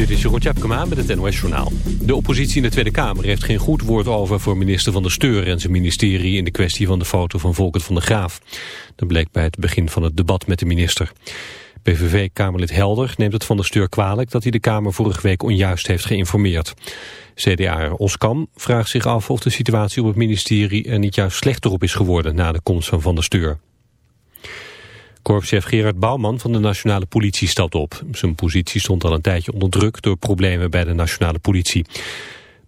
Dit is Jeroen Tjepkema met het NOS Journaal. De oppositie in de Tweede Kamer heeft geen goed woord over voor minister Van der Steur en zijn ministerie in de kwestie van de foto van Volkert van der Graaf. Dat bleek bij het begin van het debat met de minister. PVV-Kamerlid Helder neemt het Van der Steur kwalijk dat hij de Kamer vorige week onjuist heeft geïnformeerd. CDA Oskam vraagt zich af of de situatie op het ministerie er niet juist slechter op is geworden na de komst van Van der Steur. Korpschef Gerard Bouwman van de Nationale Politie stapt op. Zijn positie stond al een tijdje onder druk door problemen bij de Nationale Politie.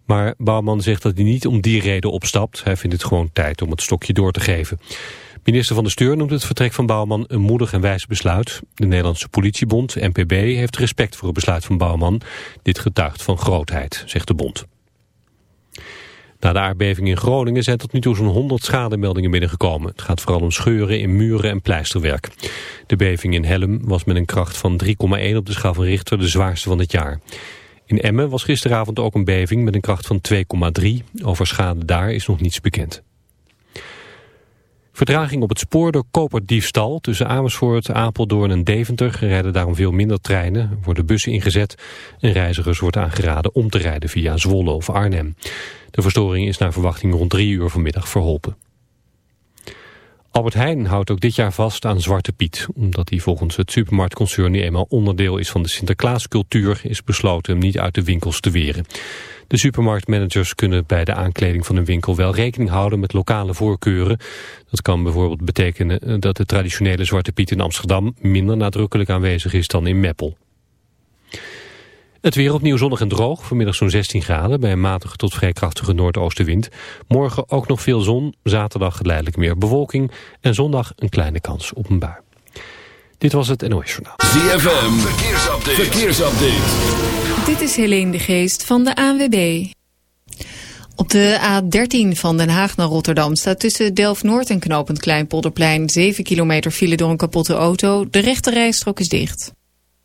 Maar Bouwman zegt dat hij niet om die reden opstapt. Hij vindt het gewoon tijd om het stokje door te geven. Minister van de Steur noemt het vertrek van Bouwman een moedig en wijs besluit. De Nederlandse politiebond, NPB, heeft respect voor het besluit van Bouwman. Dit getuigt van grootheid, zegt de bond. Na de aardbeving in Groningen zijn tot nu toe zo'n 100 schademeldingen binnengekomen. Het gaat vooral om scheuren in muren en pleisterwerk. De beving in Helm was met een kracht van 3,1 op de schaal van Richter de zwaarste van het jaar. In Emmen was gisteravond ook een beving met een kracht van 2,3. Over schade daar is nog niets bekend. Vertraging op het spoor door koperdiefstal. Tussen Amersfoort, Apeldoorn en Deventer rijden daarom veel minder treinen. Worden bussen ingezet en reizigers wordt aangeraden om te rijden via Zwolle of Arnhem. De verstoring is naar verwachting rond drie uur vanmiddag verholpen. Albert Heijn houdt ook dit jaar vast aan Zwarte Piet. Omdat hij volgens het supermarktconcern nu eenmaal onderdeel is van de Sinterklaascultuur... is besloten hem niet uit de winkels te weren. De supermarktmanagers kunnen bij de aankleding van een winkel wel rekening houden met lokale voorkeuren. Dat kan bijvoorbeeld betekenen dat de traditionele Zwarte Piet in Amsterdam minder nadrukkelijk aanwezig is dan in Meppel. Het weer opnieuw zonnig en droog, vanmiddag zo'n 16 graden... bij een matige tot vrij krachtige noordoostenwind. Morgen ook nog veel zon, zaterdag geleidelijk meer bewolking... en zondag een kleine kans op een bui. Dit was het NOS Journaal. ZFM, verkeersupdate. verkeersupdate. Dit is Helene de Geest van de ANWB. Op de A13 van Den Haag naar Rotterdam staat tussen Delft-Noord en knooppunt Kleinpolderplein 7 kilometer file door een kapotte auto. De rechte rijstrook is dicht.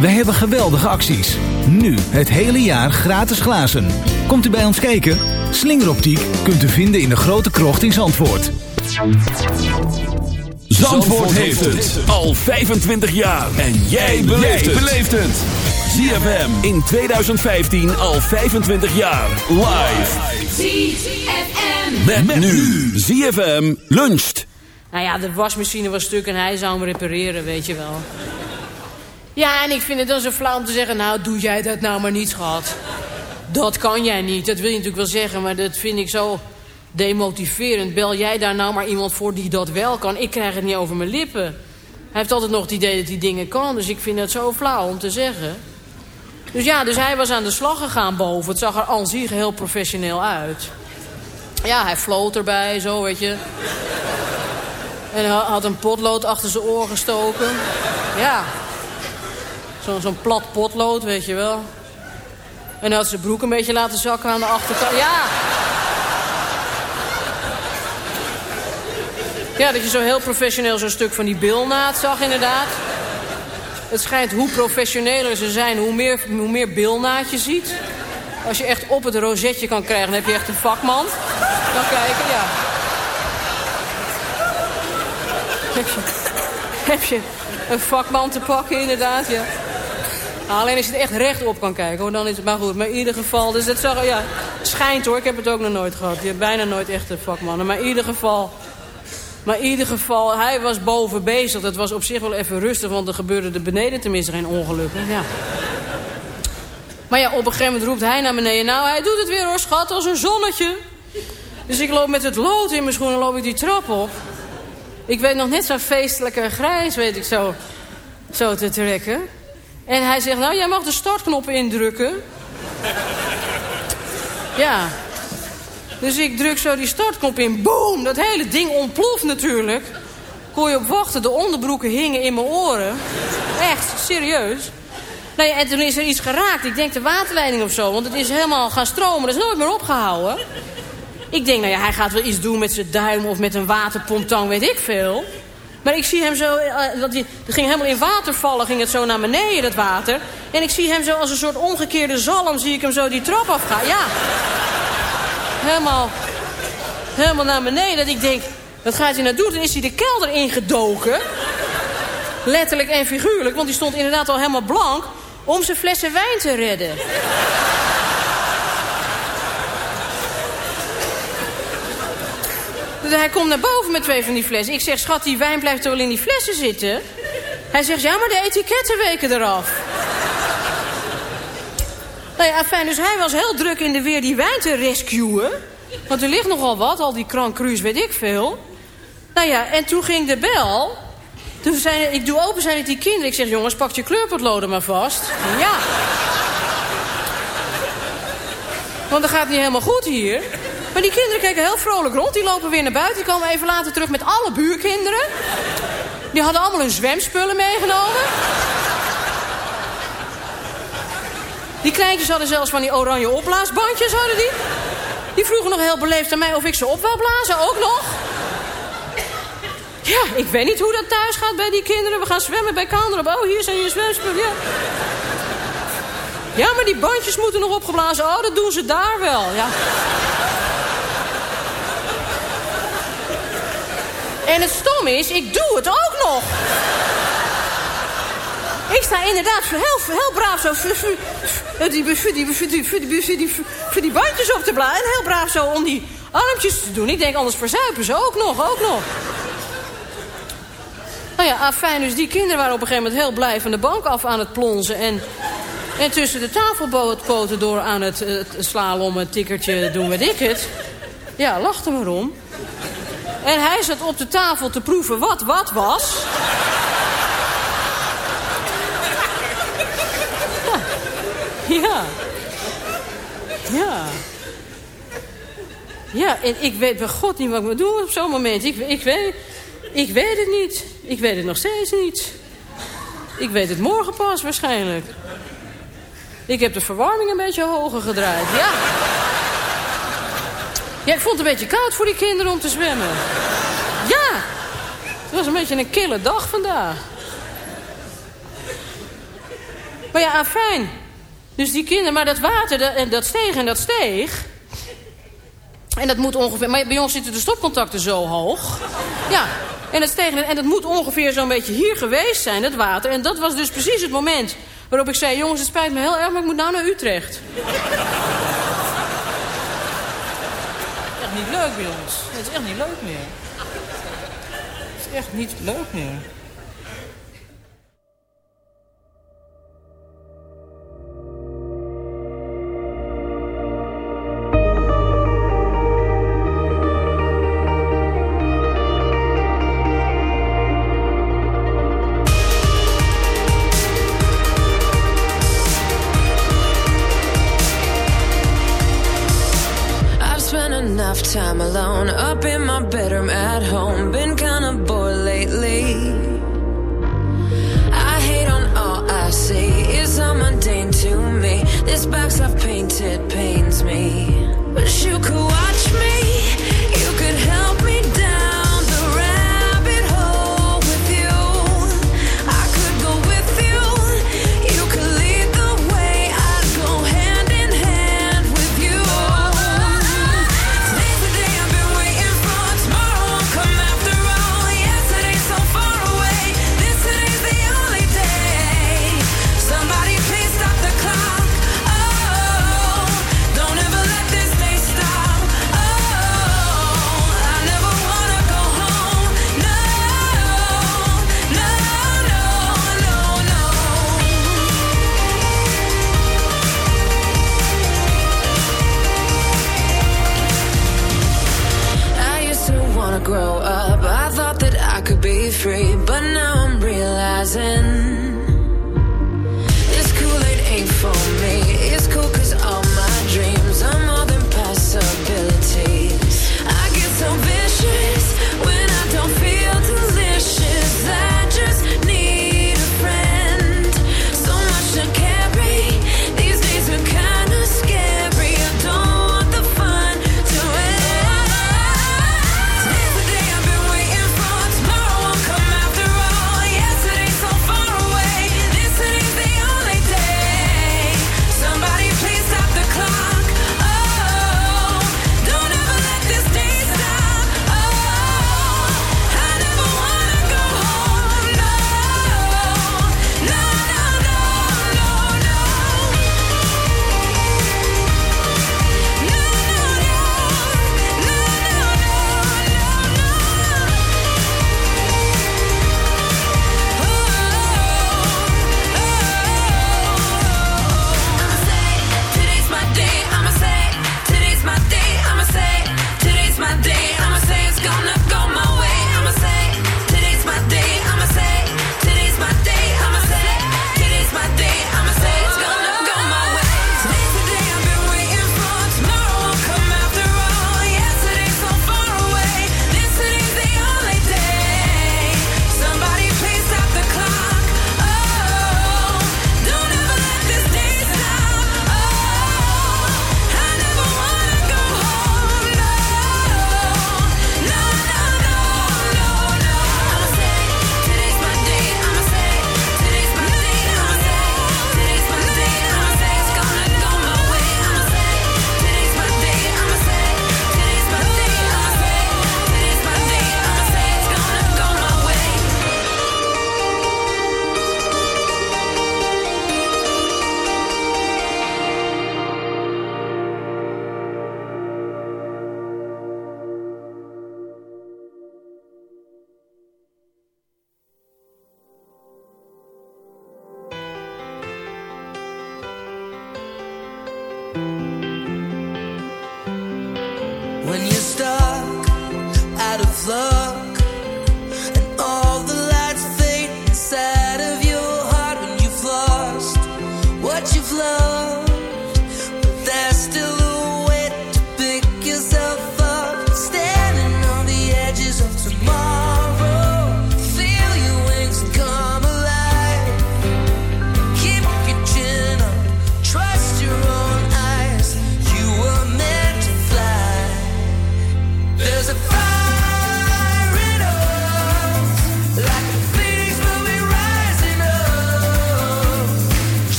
Wij hebben geweldige acties. Nu het hele jaar gratis glazen. Komt u bij ons kijken? Slingeroptiek kunt u vinden in de grote krocht in Zandvoort. Zandvoort heeft het al 25 jaar. En jij beleeft het. ZFM in 2015 al 25 jaar. Live. ZFM. Met, nu. ZFM luncht. Nou ja, de wasmachine was stuk en hij zou hem repareren, weet je wel. Ja, en ik vind het dan zo flauw om te zeggen... nou, doe jij dat nou maar niet, schat. Dat kan jij niet, dat wil je natuurlijk wel zeggen... maar dat vind ik zo demotiverend. Bel jij daar nou maar iemand voor die dat wel kan? Ik krijg het niet over mijn lippen. Hij heeft altijd nog het idee dat hij dingen kan... dus ik vind het zo flauw om te zeggen. Dus ja, dus hij was aan de slag gegaan boven. Het zag er aan zich heel professioneel uit. Ja, hij floot erbij, zo, weet je. En had een potlood achter zijn oor gestoken. Ja. Zo'n plat potlood, weet je wel. En hij had zijn broek een beetje laten zakken aan de achterkant. Ja. Ja, dat je zo heel professioneel zo'n stuk van die bilnaad zag, inderdaad. Het schijnt hoe professioneler ze zijn, hoe meer, hoe meer bilnaad je ziet. Als je echt op het rozetje kan krijgen, dan heb je echt een vakman. Dan kijken, ja. heb, je, heb je een vakman te pakken, inderdaad, ja. Alleen als je het echt rechtop kan kijken, dan is het maar goed. Maar in ieder geval, dus dat zag, ja, schijnt hoor, ik heb het ook nog nooit gehad. Je hebt bijna nooit echte vakmannen. Maar in ieder geval, maar in ieder geval, hij was boven bezig. Dat was op zich wel even rustig, want er gebeurde er beneden tenminste geen ongelukken. Ja. Maar ja, op een gegeven moment roept hij naar beneden. Nou, hij doet het weer hoor, schat, als een zonnetje. Dus ik loop met het lood in mijn schoenen, loop ik die trap op. Ik weet nog net zo'n feestelijke grijs, weet ik zo, zo te trekken. En hij zegt, nou, jij mag de startknop indrukken. Ja. Dus ik druk zo die startknop in. Boom! Dat hele ding ontploft natuurlijk. Kon je op wachten. De onderbroeken hingen in mijn oren. Echt, serieus. Nou en toen is er iets geraakt. Ik denk de waterleiding of zo. Want het is helemaal gaan stromen. Dat is nooit meer opgehouden. Ik denk, nou ja, hij gaat wel iets doen met zijn duim... of met een waterpomptang, weet ik veel. Maar ik zie hem zo... eh, dat ging helemaal in water vallen. Ging het zo naar beneden, dat water. En ik zie hem zo als een soort omgekeerde zalm... zie ik hem zo die trap afgaan. Ja. Helemaal... Helemaal naar beneden. Dat ik denk, wat gaat hij nou doen? Dan is hij de kelder ingedoken. Letterlijk en figuurlijk. Want die stond inderdaad al helemaal blank... om zijn flessen wijn te redden. Dus hij komt naar boven met twee van die flessen. Ik zeg, schat, die wijn blijft toch wel in die flessen zitten? Hij zegt, ja, maar de etiketten weken eraf. Nou ja, fijn, dus hij was heel druk in de weer die wijn te rescuen. Want er ligt nogal wat, al die Grand Cru's, weet ik veel. Nou ja, en toen ging de bel. Toen zijn, ik doe open, zijn het die kinderen. Ik zeg, jongens, pak je kleurpotloden maar vast. Ja. Want dat gaat niet helemaal goed hier. Maar die kinderen keken heel vrolijk rond. Die lopen weer naar buiten. Die komen even later terug met alle buurkinderen. Die hadden allemaal hun zwemspullen meegenomen. Die kleintjes hadden zelfs van die oranje opblaasbandjes, hadden die. Die vroegen nog heel beleefd aan mij of ik ze op wil blazen, ook nog. Ja, ik weet niet hoe dat thuis gaat bij die kinderen. We gaan zwemmen bij Kaanderop. Oh, hier zijn je zwemspullen, ja. Ja, maar die bandjes moeten nog opgeblazen. Oh, dat doen ze daar wel, ja. En het stom is, ik doe het ook nog. Ik sta inderdaad heel, heel braaf zo... Die, die, die, bandjes op te blazen. En heel braaf zo om die armpjes te doen. Ik denk, anders verzuipen ze ook nog, ook nog. Nou ja, afijn, dus die kinderen waren op een gegeven moment heel blij van de bank af aan het plonzen. En, en tussen de tafelpoten door aan het, uh, slalom, het tikkertje doen, weet ik het. Ja, lachte maar om. En hij zat op de tafel te proeven wat wat was. Ja. Ja. Ja. En ik weet bij God niet wat ik moet doen op zo'n moment. Ik, ik, weet, ik weet het niet. Ik weet het nog steeds niet. Ik weet het morgen pas waarschijnlijk. Ik heb de verwarming een beetje hoger gedraaid. Ja. Ja, ik vond het een beetje koud voor die kinderen om te zwemmen. Ja. Het was een beetje een kille dag vandaag. Maar ja, fijn. Dus die kinderen, maar dat water, dat, dat steeg en dat steeg. En dat moet ongeveer... Maar bij ons zitten de stopcontacten zo hoog. Ja, en dat steeg en dat moet ongeveer zo'n beetje hier geweest zijn, dat water. En dat was dus precies het moment waarop ik zei... jongens, het spijt me heel erg, maar ik moet nou naar Utrecht. Niet leuk bij ons. Het is echt niet leuk meer. Het is echt niet leuk meer. Enough time alone up in my bedroom at home. Been kinda bored lately.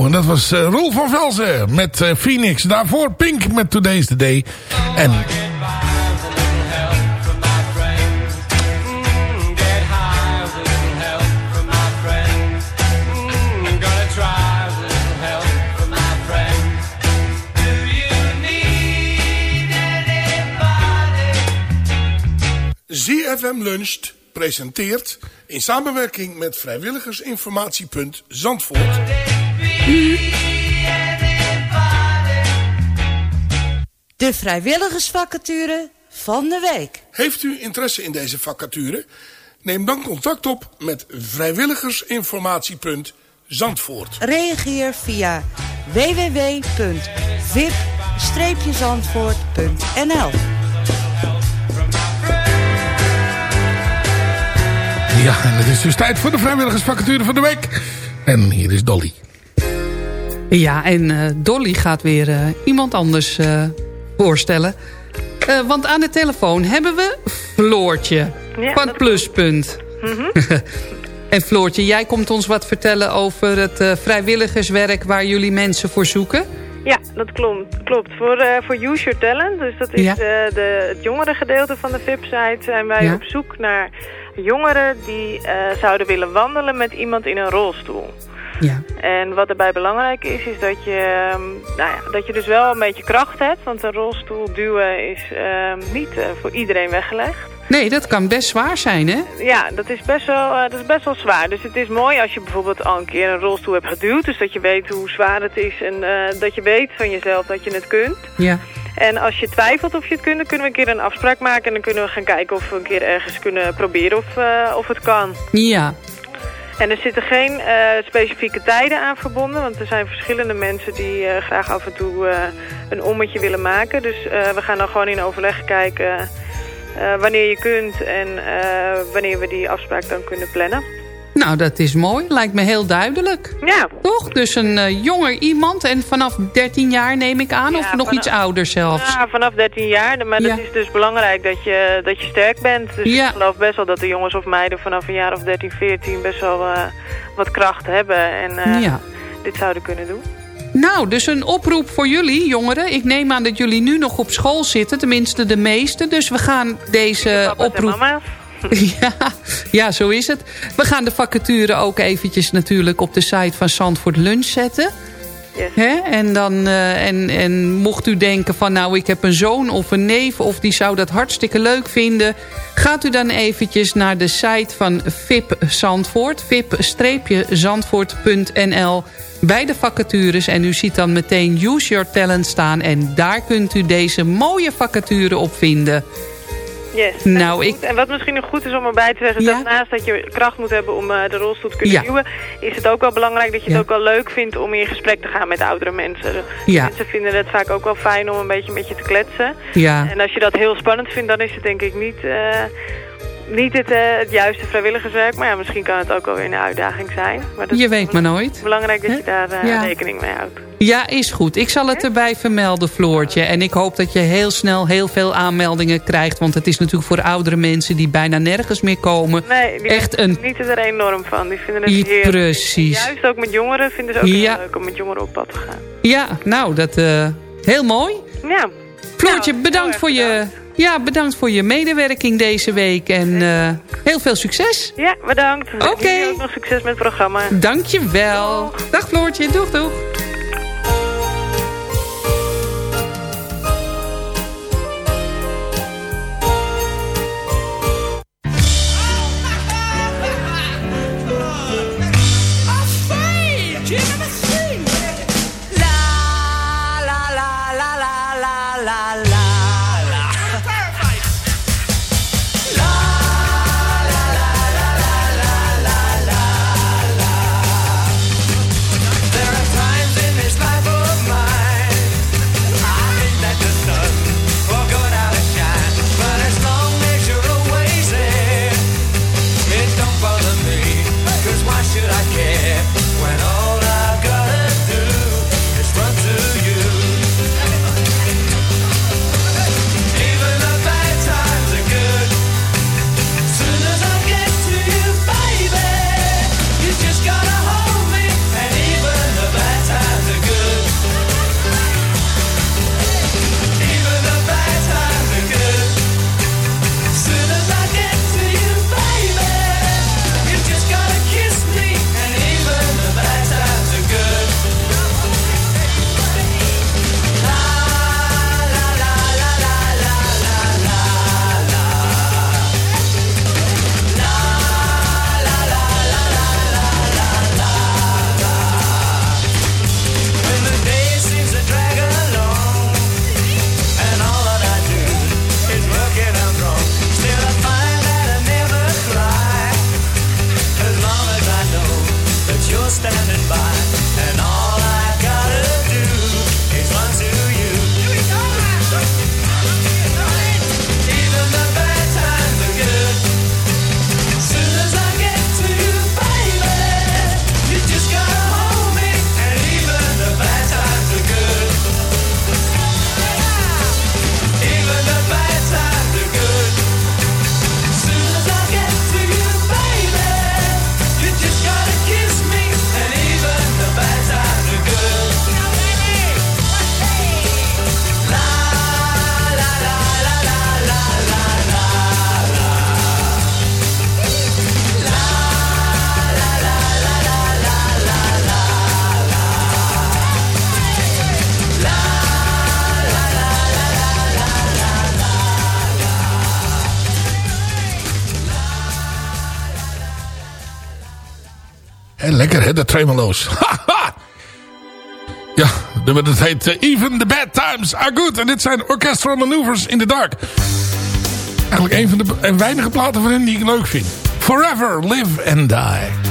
En dat was uh, Roel van Velzen met uh, Phoenix. Daarvoor Pink met Today's the Day. En... ZFM Luncht presenteert in samenwerking met vrijwilligersinformatiepunt Zandvoort. De vrijwilligersvacature van de week. Heeft u interesse in deze vacature? Neem dan contact op met vrijwilligersinformatiepunt Zandvoort. Reageer via www.vip-zandvoort.nl Ja, en het is dus tijd voor de vrijwilligersvacature van de week. En hier is Dolly. Ja, en uh, Dolly gaat weer uh, iemand anders uh, voorstellen. want aan de telefoon hebben we Floortje ja, van Pluspunt. Mm -hmm. en Floortje, jij komt ons wat vertellen over het vrijwilligerswerk... waar jullie mensen voor zoeken. Ja, dat klopt. klopt. Voor, uh, voor Use Your Talent, dus dat is ja. de, de, het jongere gedeelte van de VIP-site... zijn wij ja. op zoek naar jongeren die uh, zouden willen wandelen met iemand in een rolstoel. Ja. En wat erbij belangrijk is, is dat je, nou ja, dat je dus wel een beetje kracht hebt. Want een rolstoel duwen is uh, niet uh, voor iedereen weggelegd. Nee, dat kan best zwaar zijn, hè? Ja, dat is, best wel, uh, dat is best wel zwaar. Dus het is mooi als je bijvoorbeeld al een keer een rolstoel hebt geduwd. Dus dat je weet hoe zwaar het is en dat je weet van jezelf dat je het kunt. Ja. En als je twijfelt of je het kunt, dan kunnen we een keer een afspraak maken. En dan kunnen we gaan kijken of we een keer ergens kunnen proberen of, of het kan. Ja. En er zitten geen uh, specifieke tijden aan verbonden. Want er zijn verschillende mensen die uh, graag af en toe een ommetje willen maken. Dus we gaan dan gewoon in overleg kijken wanneer je kunt en wanneer we die afspraak dan kunnen plannen. Nou, dat is mooi. Lijkt me heel duidelijk. Ja. Toch? Dus een uh, jonger iemand en vanaf 13 jaar neem ik aan? Ja, of nog iets ouder zelfs? Ja, vanaf 13 jaar. Maar dat is dus belangrijk dat je, dat je sterk bent. Dus ik geloof best wel dat de jongens of meiden vanaf een jaar of 13, 14 best wel uh, wat kracht hebben. En uh, dit zouden kunnen doen. Nou, dus een oproep voor jullie, jongeren. Ik neem aan dat jullie nu nog op school zitten. Tenminste, de meeste. Dus we gaan deze oproep... Ja, ja, zo is het. We gaan de vacature ook eventjes natuurlijk op de site van Zandvoort Lunch zetten. Yes. En, dan, uh, en, en mocht u denken van nou ik heb een zoon of een neef of die zou dat hartstikke leuk vinden. Gaat u dan eventjes naar de site van VIP Zandvoort. VIP-zandvoort.nl bij de vacatures. En u ziet dan meteen Use Your Talent staan. En daar kunt u deze mooie vacature op vinden. Yes. Nou, ik... En wat misschien nog goed is om erbij te zeggen... Ja? dat naast dat je kracht moet hebben om uh, de rolstoel te kunnen ja. duwen... is het ook wel belangrijk dat je het ook wel leuk vindt... om in gesprek te gaan met oudere mensen. Mensen vinden het vaak ook wel fijn om een beetje met je te kletsen. Ja. En als je dat heel spannend vindt... dan is het denk ik niet... Uh, niet het, uh, het juiste vrijwilligerswerk, maar ja, misschien kan het ook wel weer een uitdaging zijn. Maar dat je weet maar nooit. belangrijk dat je daar uh, ja. rekening mee houdt. Ja, is goed. Ik zal het erbij vermelden, Floortje. En ik hoop dat je heel snel heel veel aanmeldingen krijgt. Want het is natuurlijk voor oudere mensen die bijna nergens meer komen. Nee, die echt een... genieten er enorm van. Die vinden het heerlijk. Precies. Juist ook met jongeren vinden ze ook ja. heel leuk om met jongeren op pad te gaan. Ja, nou, dat uh, heel mooi. Ja. Floortje, nou, bedankt voor je... Ja, bedankt voor je medewerking deze week. En uh, heel veel succes. Ja, bedankt. Oké. Okay. Ook nog succes met het programma. Dankjewel. Doeg. Dag Floortje. Doeg, doeg. Lekker hè, de tremolo's. Ja, dat heet eh, Even the Bad Times Are Good. En dit zijn Orchestral Maneuvers in the Dark. Eigenlijk een van de weinige platen van hen die ik leuk vind. Forever Live and Die.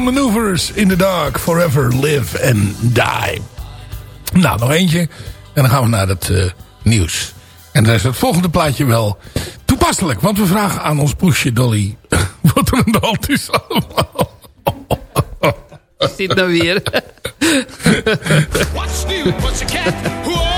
Maneuvers in the Dark. Forever Live and Die. Nou, nog eentje. En dan gaan we naar het uh, nieuws. En dan is het volgende plaatje wel toepasselijk. Want we vragen aan ons poesje Dolly... wat er aan de hand is allemaal. Is dit nou weer? What's new, pussycat? Whoa, whoa,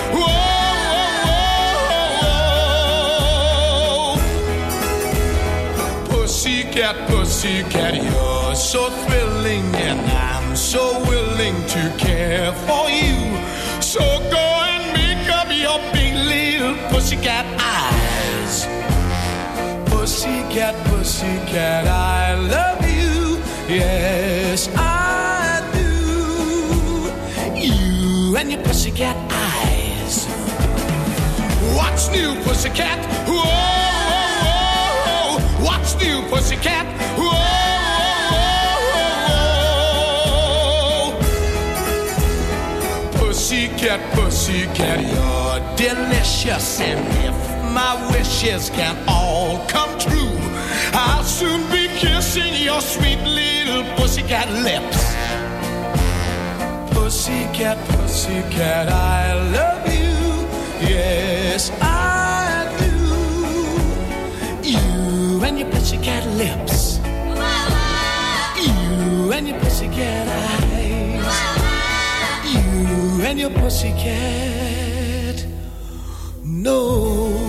Pussycat, pussycat, you're so thrilling, and I'm so willing to care for you. So go and make up your big little pussycat eyes. Pussycat, pussycat, I love you. Yes, I do. You and your pussycat eyes. What's new, pussycat? Whoa, whoa, love you, pussycat. Whoa, whoa, whoa, pussycat, pussycat, you're delicious. And if my wishes can all come true, I'll soon be kissing your sweet little pussycat lips. Pussycat, pussycat, I love you. Yes, I and your pussycat lips. You and your pussycat eyes. You and your pussycat nose.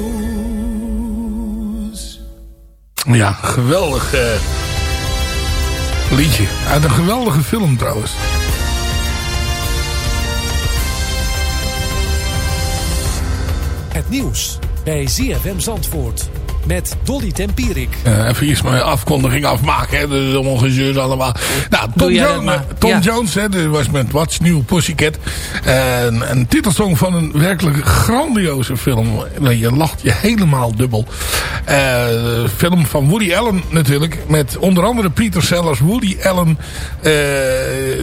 Ja, geweldig eh, liedje. Uit een geweldige film trouwens. Het nieuws bij ZFM Zandvoort. Met Dolly Tempierik. Eh, even eerst mijn afkondiging afmaken. Hè. Dat is allemaal gezeur allemaal. Nou, Tom, dat Jones, eh, Tom Ja. Jones hè, die was met What's New Pussycat. En een titelsong van een werkelijk grandioze film. Je lacht je helemaal dubbel. Eh, film van Woody Allen natuurlijk. Met onder andere Peter Sellers, Woody Allen. eh,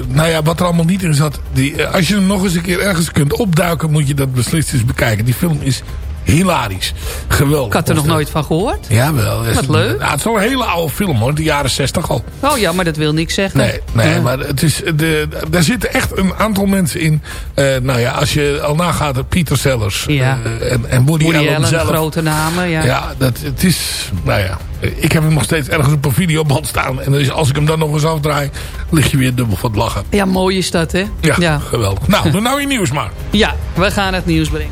nou ja, wat er allemaal niet in zat. Die, als je hem nog eens een keer ergens kunt opduiken, moet je dat beslist eens bekijken. Die film is hilarisch. Geweldig. Ik had er nog nooit van gehoord. Jawel. Wat leuk. Ja, het is wel een hele oude film hoor. De jaren 60 al. Oh ja, maar dat wil niks zeggen. Nee, nee Ja. maar het is, de, daar zitten echt een aantal mensen in. Eh, nou ja, als je al nagaat, Peter Sellers Ja. eh, en, en Woody, Woody Allen, Allen, zelf. grote namen. Ja. Ja, dat, het is, nou ja, ik heb hem nog steeds ergens op een videoband staan. En dus als ik hem dan nog eens afdraai, lig je weer dubbel van het lachen. Ja, mooi is dat, hè? Ja, geweldig. Nou, doe nou je nieuws maar. Ja, we gaan het nieuws brengen.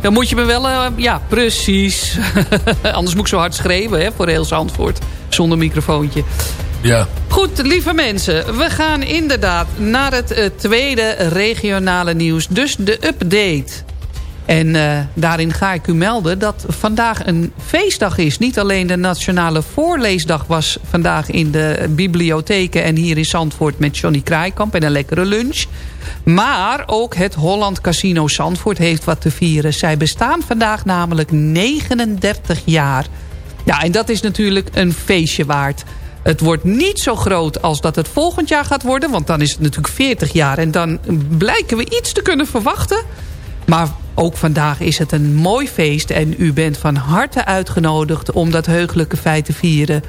Dan moet je me wel... eh, ja, precies. Anders moet ik zo hard schreeuwen, hè, voor heel Zandvoort. Zonder microfoontje. Ja. Goed, lieve mensen. We gaan inderdaad naar het eh, tweede regionale nieuws. Dus de update. En eh, daarin ga ik u melden dat vandaag een feestdag is. Niet alleen de Nationale Voorleesdag was vandaag in de bibliotheken... en hier in Zandvoort met Johnny Kraaikamp en een lekkere lunch. Maar ook het Holland Casino Zandvoort heeft wat te vieren. Zij bestaan vandaag namelijk 39 jaar. Ja, en dat is natuurlijk een feestje waard. Het wordt niet zo groot als dat het volgend jaar gaat worden... want dan is het natuurlijk 40 jaar... en dan blijken we iets te kunnen verwachten... Maar ook vandaag is het een mooi feest. En u bent van harte uitgenodigd om dat heugelijke feit te vieren.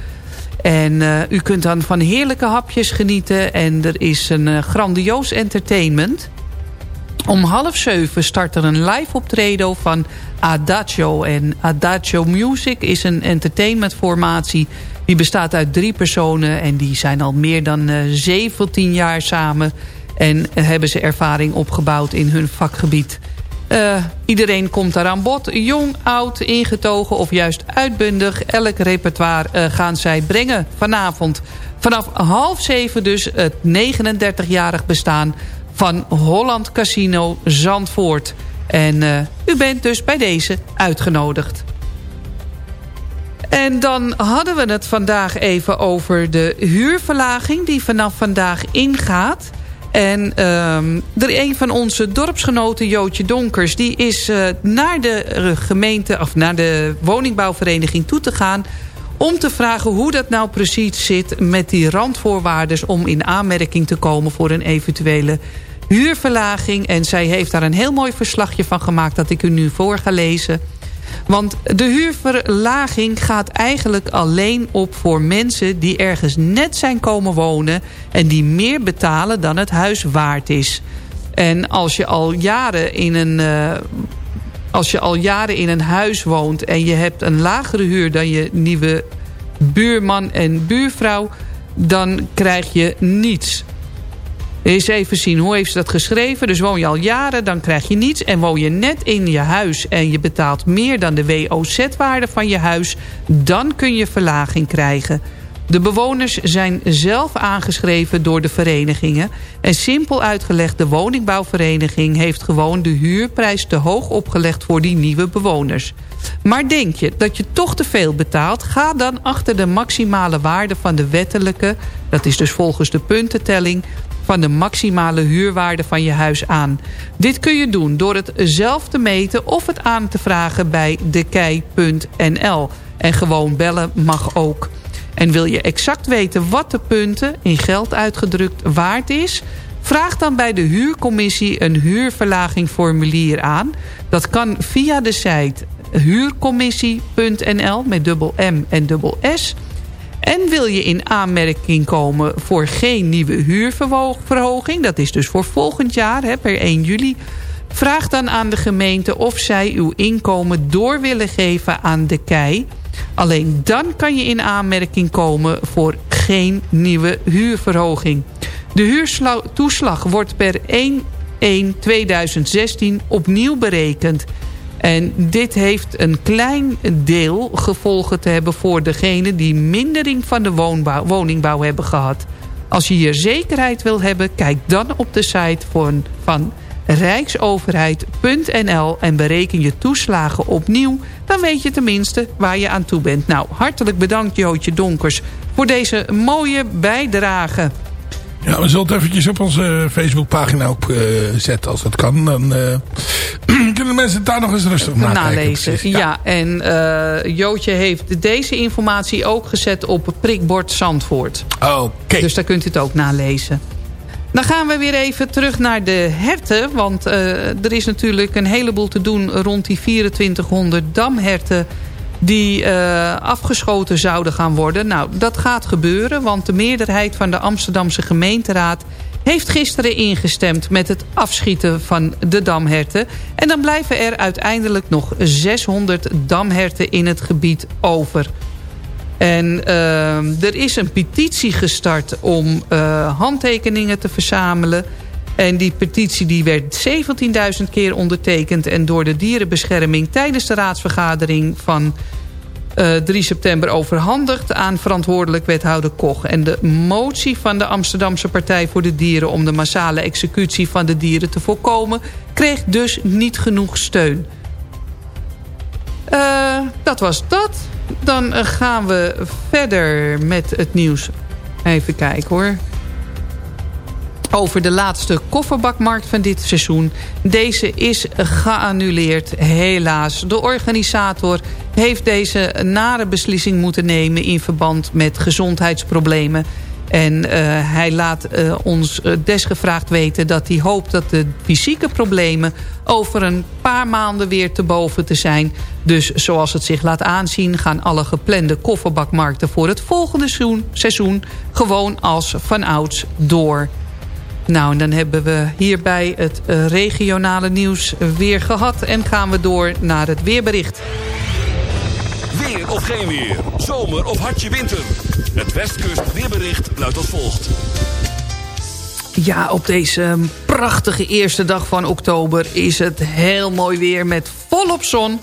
En eh, u kunt dan van heerlijke hapjes genieten. En er is een eh, grandioos entertainment. Om half zeven start er een live optreden van Adagio. En Adagio Music is een entertainmentformatie... die bestaat uit drie personen... en die zijn al meer dan eh 17 jaar samen... en hebben ze ervaring opgebouwd in hun vakgebied... Eh, iedereen komt daar aan bod. Jong, oud, ingetogen of juist uitbundig. Elk repertoire eh, gaan zij brengen vanavond. Vanaf half zeven dus het 39-jarig bestaan van Holland Casino Zandvoort. En eh, u bent dus bij deze uitgenodigd. En dan hadden we het vandaag even over de huurverlaging... die vanaf vandaag ingaat... En ehm, er een van onze dorpsgenoten, Jootje Donkers... die is eh, naar de gemeente of naar de woningbouwvereniging toe te gaan... om te vragen hoe dat nou precies zit met die randvoorwaarden... om in aanmerking te komen voor een eventuele huurverlaging. En zij heeft daar een heel mooi verslagje van gemaakt... dat ik u nu voor ga lezen... Want de huurverlaging gaat eigenlijk alleen op voor mensen... die ergens net zijn komen wonen... en die meer betalen dan het huis waard is. En als je al jaren in een... eh, als je al jaren in een huis woont... en je hebt een lagere huur dan je nieuwe buurman en buurvrouw... dan krijg je niets. Eens even zien, hoe heeft ze dat geschreven? Dus woon je al jaren, dan krijg je niets. En woon je net in je huis en je betaalt meer dan de WOZ-waarde van je huis... dan kun je verlaging krijgen. De bewoners zijn zelf aangeschreven door de verenigingen. En simpel uitgelegd, de woningbouwvereniging heeft gewoon de huurprijs te hoog opgelegd voor die nieuwe bewoners. Maar denk je dat je toch te veel betaalt? Ga dan achter de maximale waarde van de wettelijke... dat is dus volgens de puntentelling van de maximale huurwaarde van je huis aan. Dit kun je doen door het zelf te meten of het aan te vragen bij dekei.nl. En gewoon bellen mag ook. En wil je exact weten wat de punten, in geld uitgedrukt, waard is... Vraag dan bij de huurcommissie een huurverlagingformulier aan. Dat kan via de site huurcommissie.nl met dubbel M en dubbel S. En wil je in aanmerking komen voor geen nieuwe huurverhoging... dat is dus voor volgend jaar, hè, per 1 juli... vraag dan aan de gemeente of zij uw inkomen door willen geven aan de KEI... Alleen dan kan je in aanmerking komen voor geen nieuwe huurverhoging. De huurtoeslag wordt per 1-1-2016 opnieuw berekend. En dit heeft een klein deel gevolgen te hebben voor degenen die mindering van de woningbouw hebben gehad. Als je hier zekerheid wil hebben, kijk dan op de site van, van rijksoverheid.nl en bereken je toeslagen opnieuw... dan weet je tenminste waar je aan toe bent. Nou, hartelijk bedankt Jootje Donkers voor deze mooie bijdrage. Ja, we zullen het eventjes op onze Facebookpagina ook uh, zetten als dat kan. Dan uh, kunnen mensen het daar nog eens rustig nakijken. Nalezen, precies, ja. ja. En uh, Jootje heeft deze informatie ook gezet op prikbord Zandvoort. Oké. Okay. Dus daar kunt u het ook nalezen. Dan gaan we weer even terug naar de herten. Want er is natuurlijk een heleboel te doen rond die 2400 damherten die uh, afgeschoten zouden gaan worden. Nou, dat gaat gebeuren, want de meerderheid van de Amsterdamse gemeenteraad... heeft gisteren ingestemd met het afschieten van de damherten. En dan blijven er uiteindelijk nog 600 damherten in het gebied over... En uh, er is een petitie gestart om uh, handtekeningen te verzamelen. En die petitie die werd 17.000 keer ondertekend... en door de dierenbescherming tijdens de raadsvergadering van uh, 3 september overhandigd... aan verantwoordelijk wethouder Koch. En de motie van de Amsterdamse Partij voor de Dieren... om de massale executie van de dieren te voorkomen... kreeg dus niet genoeg steun. Uh, dat was dat. Dan gaan we verder met het nieuws. Even kijken hoor. Over de laatste kofferbakmarkt van dit seizoen. Deze is geannuleerd, helaas. De organisator heeft deze nare beslissing moeten nemen... in verband met gezondheidsproblemen en uh, hij laat uh, ons uh, desgevraagd weten dat hij hoopt dat de fysieke problemen over een paar maanden weer te boven te zijn. Dus zoals het zich laat aanzien gaan alle geplande kofferbakmarkten voor het volgende seizoen, seizoen gewoon als vanouds door. Nou, en dan hebben we hierbij het regionale nieuws weer gehad en gaan we door naar het weerbericht. Weer of geen weer, zomer of hartje winter. Het Westkust weerbericht luidt als volgt. Ja, op deze prachtige eerste dag van oktober is het heel mooi weer met volop zon.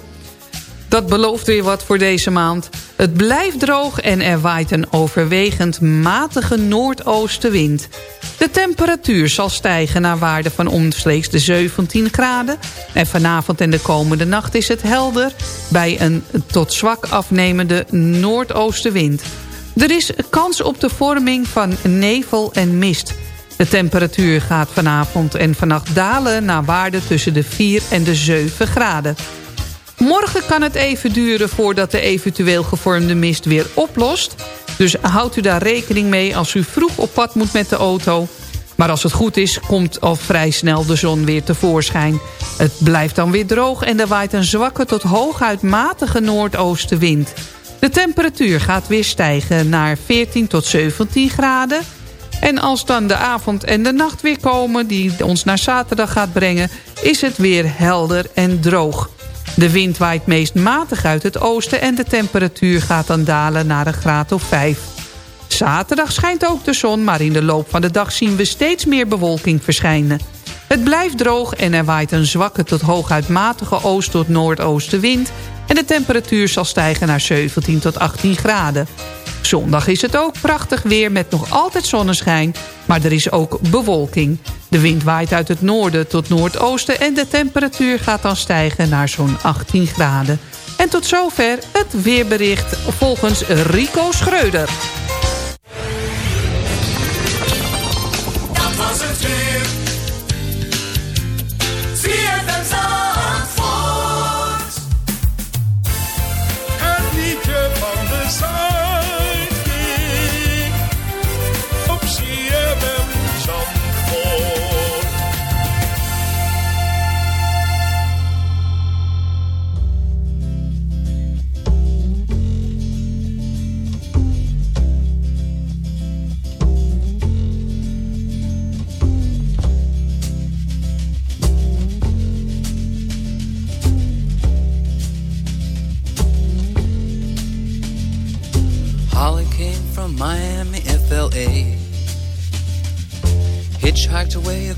Dat belooft weer wat voor deze maand. Het blijft droog en er waait een overwegend matige noordoostenwind. De temperatuur zal stijgen naar waarde van omstreeks de 17 graden. En vanavond en de komende nacht is het helder... bij een tot zwak afnemende noordoostenwind. Er is kans op de vorming van nevel en mist. De temperatuur gaat vanavond en vannacht dalen... naar waarde tussen de 4 en de 7 graden. Morgen kan het even duren voordat de eventueel gevormde mist weer oplost. Dus houdt u daar rekening mee als u vroeg op pad moet met de auto. Maar als het goed is, komt al vrij snel de zon weer tevoorschijn. Het blijft dan weer droog en er waait een zwakke tot hooguit matige noordoostenwind. De temperatuur gaat weer stijgen naar 14 tot 17 graden. En als dan de avond en de nacht weer komen, die ons naar zaterdag gaat brengen... is het weer helder en droog. De wind waait meest matig uit het oosten en de temperatuur gaat dan dalen naar een graad of 5. Zaterdag schijnt ook de zon, maar in de loop van de dag zien we steeds meer bewolking verschijnen. Het blijft droog en er waait een zwakke tot hooguit matige oost- tot noordoostenwind... en de temperatuur zal stijgen naar 17 tot 18 graden. Zondag is het ook prachtig weer met nog altijd zonneschijn, maar er is ook bewolking. De wind waait uit het noorden tot noordoosten en de temperatuur gaat dan stijgen naar zo'n 18 graden. En tot zover het weerbericht volgens Rico Schreuder.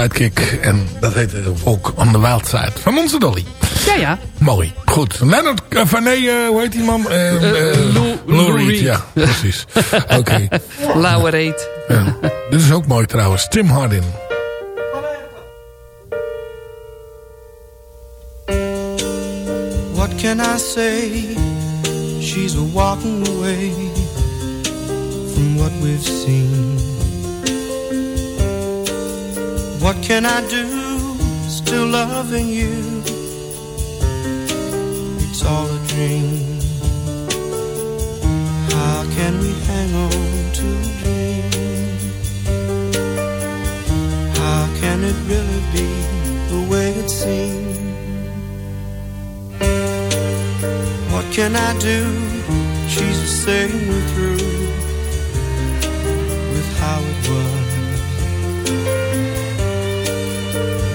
Sidekick. En dat heet eh, Walk on the Wild Side. Van onze Dolly. Ja, ja. Mooi. Goed. Leonard uh, van nee, eh, hoe heet die man? Uh, Lou- Lou Reed. Ja, precies. Oké. Lauwe reet. Ja. Dit is ook mooi trouwens. Tim Hardin. What can I say? She's a walking away from what we've seen. What can I do? Still loving you. It's all a dream. How can we hang on to a dream? How can it really be the way it seems? What can I do? She's the same through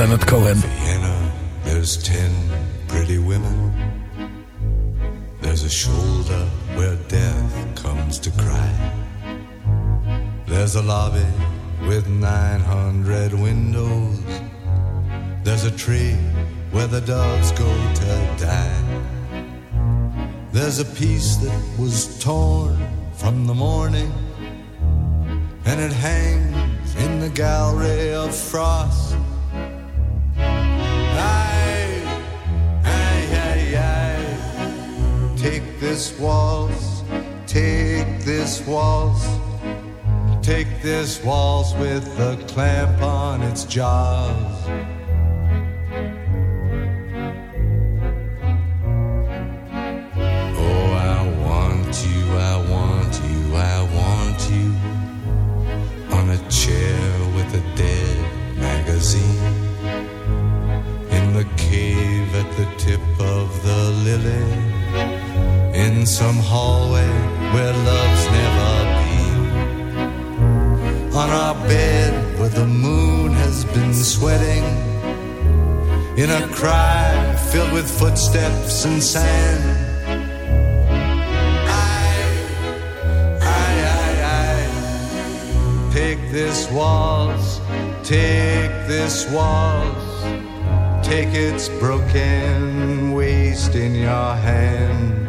Cohen. Vienna, there's ten pretty women. There's a shoulder where death comes to cry. There's a lobby with 900 windows. There's a tree where the doves go to die. There's a piece that was torn from the morning, and it hangs in the gallery of frost. With a clamp on its jaws. Oh, I want you, I want you, I want you on a chair with a dead magazine in the cave at the tip of the lily in some hallway where love's the moon has been sweating in a cry filled with footsteps and sand Aye, aye, aye. Take this waltz, take this waltz, take its broken waste in your hand.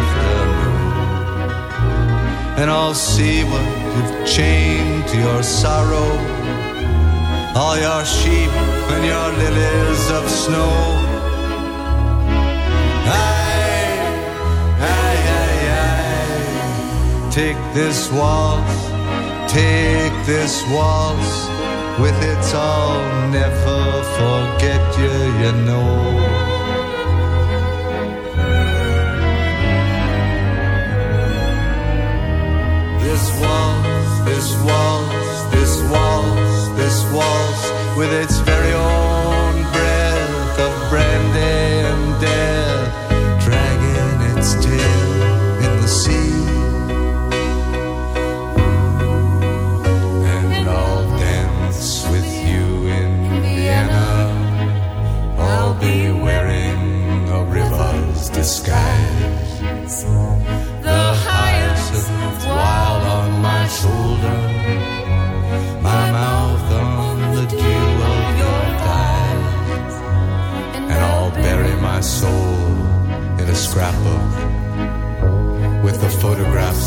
And I'll see what you've chained to your sorrow, all your sheep and your lilies of snow. Aye, aye, aye, aye. Take this waltz, take this waltz with its I'll never forget you, you know. Waltz, this waltz, this waltz, with its very own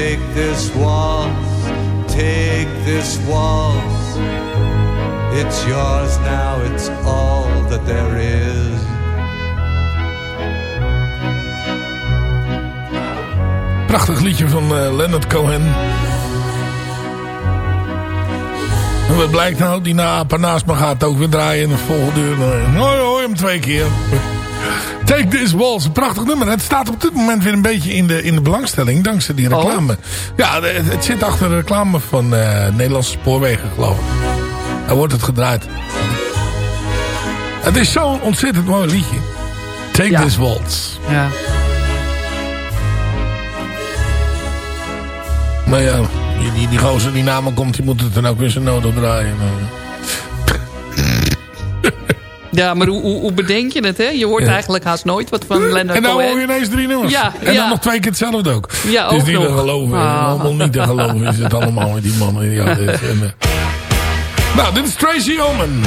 take this waltz, take this waltz. It's yours now, it's all that there is. Prachtig liedje van eh, Leonard Cohen. En wat blijkt nou? Die na naast me gaat ook weer draaien in het volgende uur. Nou, hoor je hem twee keer. Take This Waltz, een prachtig nummer. Het staat op dit moment weer een beetje in de, in de belangstelling. Dankzij die reclame. Ja, het, het zit achter de reclame van eh, Nederlandse Spoorwegen geloof ik. Daar wordt het gedraaid. Het is zo'n ontzettend mooi liedje. Take This Waltz. Ja. Maar ja, die, die, die gozer die namen komt, die moet het dan ook weer zijn nodig draaien. Ja, maar hoe, hoe, hoe bedenk je het, hè? Je hoort Ja. eigenlijk haast nooit wat van Leonard En dan Cohen. hoor je ineens drie nummers. Ja, en ja. dan nog twee keer hetzelfde ook. Ja, het is niet nog. te geloven. Ah. Allemaal niet te geloven is het allemaal met die mannen. Ja, dit, en, eh. Nou, dit is Tracy Ullman.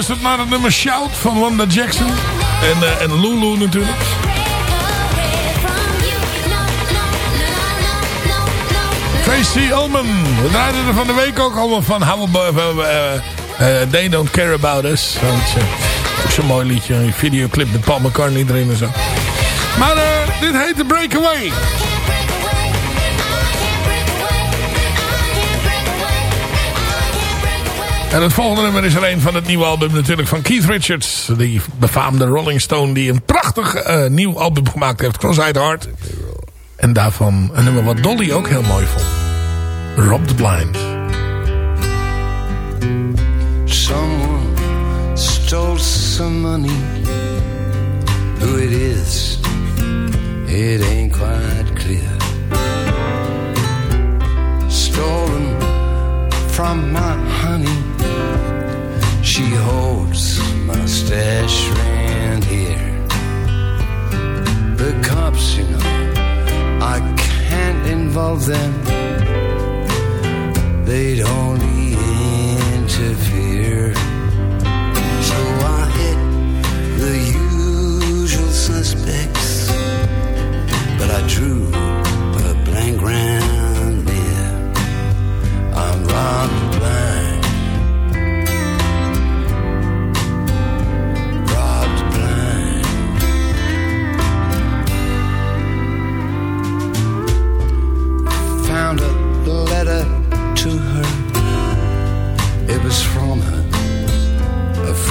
Geluisterd naar het nummer Shout van Wanda Jackson. En, eh, en Lulu natuurlijk. Tracy Ullman. We draaiden er van de week ook allemaal van. How eh, eh, they don't care about us. Want, ook zo'n mooi liedje. Een videoclip met Paul McCartney erin en zo. Maar dit heet The Breakaway. En het volgende nummer is er een van het nieuwe album natuurlijk van Keith Richards. Die befaamde Rolling Stone die een prachtig eh, nieuw album gemaakt heeft. Cross-Eyed Heart. En daarvan een nummer wat Dolly ook heel mooi vond. Rob the Blind. Someone stole some money. Who it is, it ain't quite clear. Stolen from my honey. She holds my stash around here. The cops, you know, I can't involve them. They'd only interfere. So I hit the usual suspects, but I drew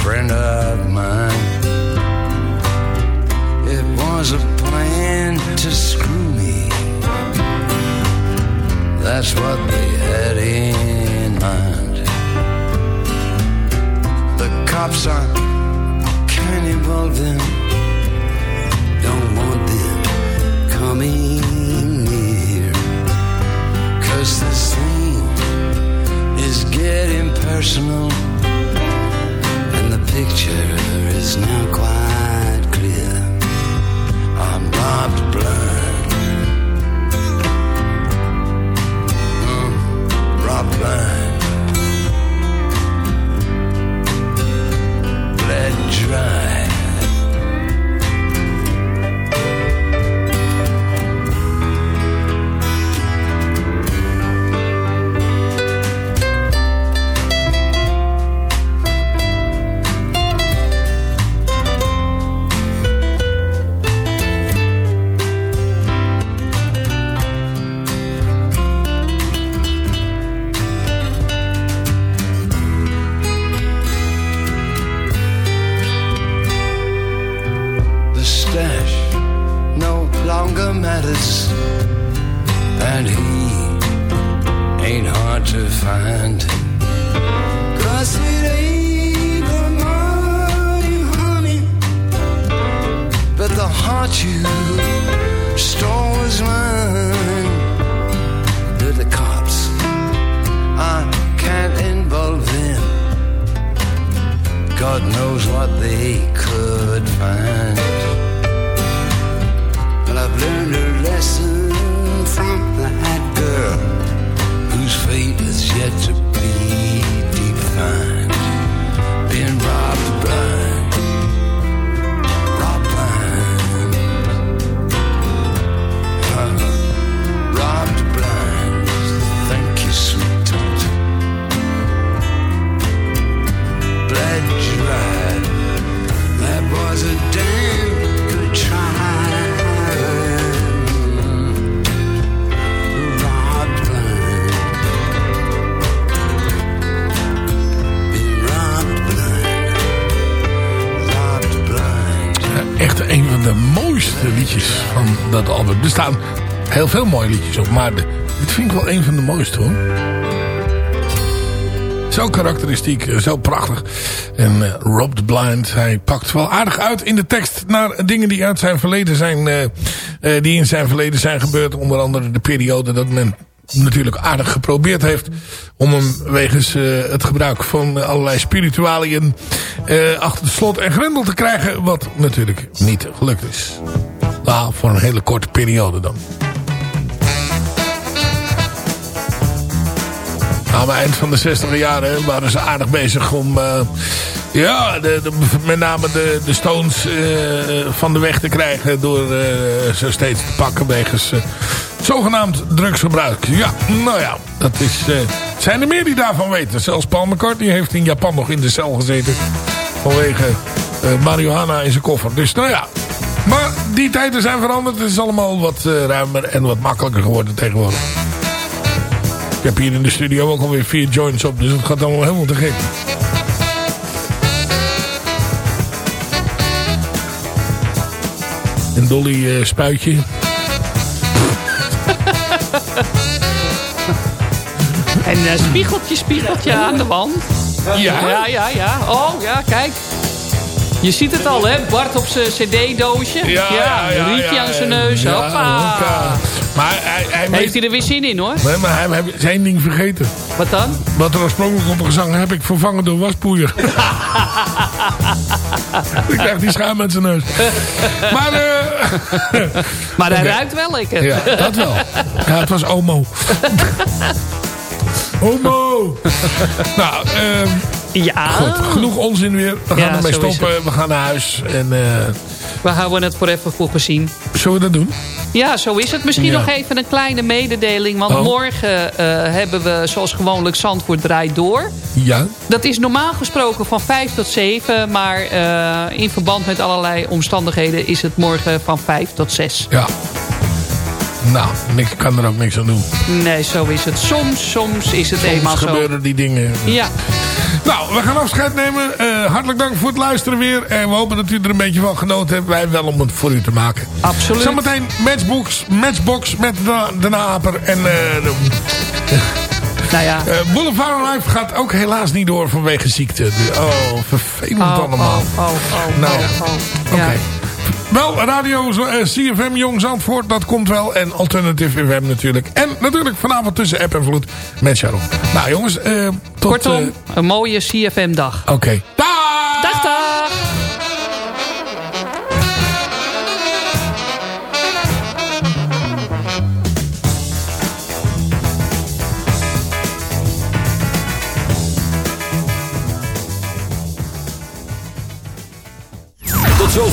friend of mine. It was a plan to screw me. That's what they had in mind. The cops are kind of involved in. Don't want them coming near. Cause this thing is getting personal. And the picture is now quite Er staan heel veel mooie liedjes op. Maar de, dit vind ik wel een van de mooiste hoor. Zo karakteristiek, eh, zo prachtig. En eh, Rob the Blind, hij pakt wel aardig uit in de tekst naar dingen die uit zijn verleden zijn, eh, eh, die in zijn verleden zijn gebeurd. Onder andere de periode dat men natuurlijk aardig geprobeerd heeft om hem wegens eh, het gebruik van allerlei spiritualiën eh, achter de slot en grendel te krijgen. Wat natuurlijk niet gelukt is. Voor een hele korte periode dan. Aan het eind van de 60 jaren waren ze aardig bezig om... eh, ja, met name de, de Stones eh, van de weg te krijgen... door eh, ze steeds te pakken wegens zogenaamd drugsgebruik. Ja, nou ja, dat is... zijn er meer die daarvan weten. Zelfs Paul McCartney heeft in Japan nog in de cel gezeten... vanwege marihuana in zijn koffer. Dus nou ja... Maar die tijden zijn veranderd. Het is allemaal wat eh, ruimer en wat makkelijker geworden tegenwoordig. Ik heb hier in de studio ook alweer vier joints op, dus het gaat allemaal helemaal te gek. En Dolly eh, spuitje. En eh, spiegeltje, spiegeltje aan de wand. Ja? Ja, ja, ja. Oh, ja, kijk. Je ziet het al, hè? Bart op zijn cd-doosje. Ja, ja, ja, rietje ja, aan zijn neus. Hoppa. Maar hij, hij Heeft hij er weer zin in, hoor. Nee, maar hij, hij is één ding vergeten. Wat dan? Wat er oorspronkelijk op gezang heb ik vervangen door waspoeier. ik krijg die schuim met zijn neus. Maar, eh Maar hij ruikt wel lekker. Ja, dat wel. Ja, het was Omo. Omo! nou, ehm ja. goed. Genoeg onzin weer. We gaan Ja, ermee stoppen. We gaan naar huis. En eh, We houden het voor even voor gezien. zullen we dat doen? Ja, zo is het. Misschien Ja. nog even een kleine mededeling. Want Oh. morgen eh, hebben we zoals gewoonlijk Zandvoort draait door. Ja. Dat is normaal gesproken van 5 tot 7. Maar eh, in verband met allerlei omstandigheden is het morgen van 5 tot 6. Ja. Nou, ik kan er ook niks aan doen. Nee, zo is het. Soms, soms is het Soms eenmaal zo. gebeuren die dingen. Ja. Nou, we gaan afscheid nemen. Eh, hartelijk dank voor het luisteren weer. En we hopen dat u er een beetje van genoten hebt. Wij wel om het voor u te maken. Absoluut. Zometeen Matchbox, Matchbox met de, de Naper. En eh, de- Nou ja. Eh, Boulevard Live gaat ook helaas niet door vanwege ziekte. Oh, vervelend Oh, allemaal. oh, oh, oh, nou oh, ja. oh. Oké. Ja. Wel, radio eh, CFM Jong Zandvoort, dat komt wel. En Alternative FM natuurlijk. En natuurlijk vanavond tussen app en vloed met Sharon. Nou jongens, eh, tot... Kortom, eh, een mooie CFM-dag. Oké. Dag,